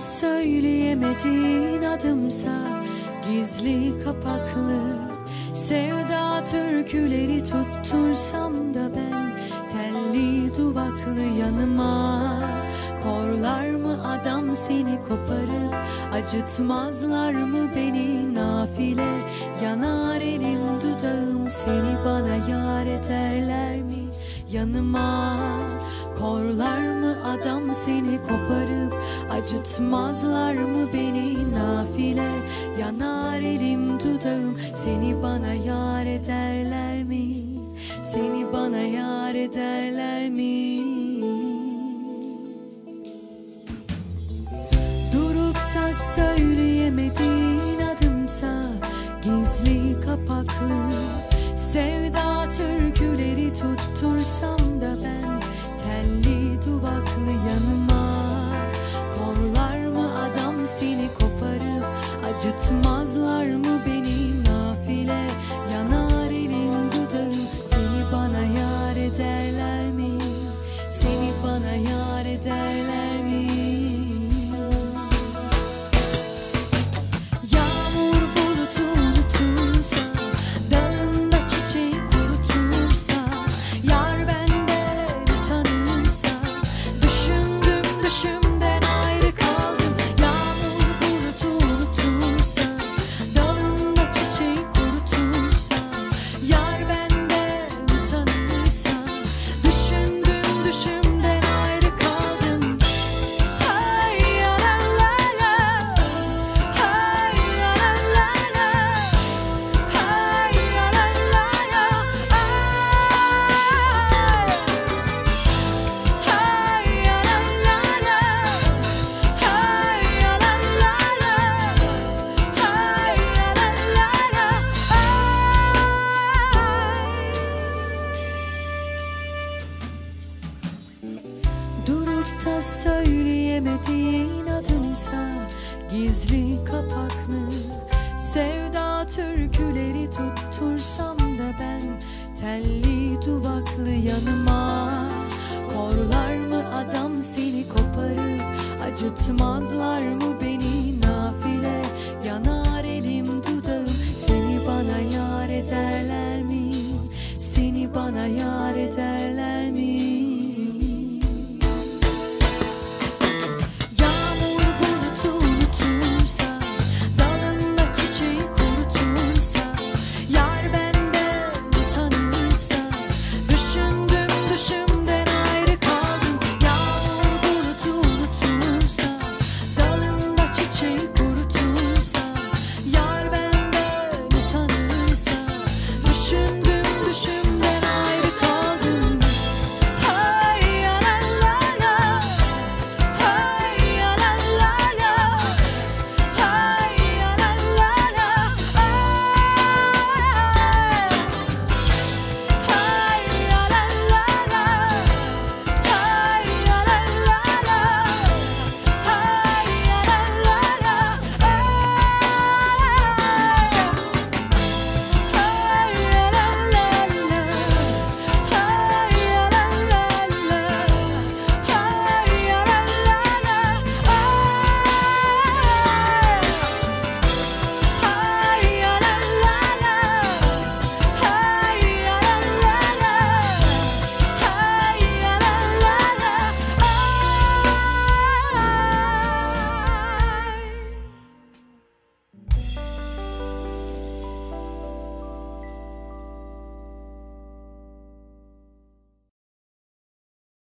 söyleyemediğin adımsa Gizli kapaklı Sevda türküleri tuttursam da ben Telli duvaklı yanıma Korlar mı adam seni koparıp Acıtmazlar mı beni nafile Yanar elim dudağım seni bana yar ederler mi? Yanıma Korlar mı adam seni koparıp Acıtmazlar mı beni nafile? Yanar elim dudağım. Seni bana yar ederler mi? Seni bana yar ederler mi? Durup da söyleyemediğin adımsa Gizli kapaklı Sevda türküleri tuttursam Acıtmazlar mı beni nafile Yanar elim dudağım Seni bana yar ederler mi? Seni bana yar ederler mi? Yağmur bulutu unutursa Dalında çiçeği kurutursa Yar benden utanırsa Düşündüm düşümden söyleyemediğin adımsa Gizli kapaklı Sevda türküleri tuttursam da ben Telli duvaklı yanıma. Korlar mı adam seni koparıp Acıtmazlar mı beni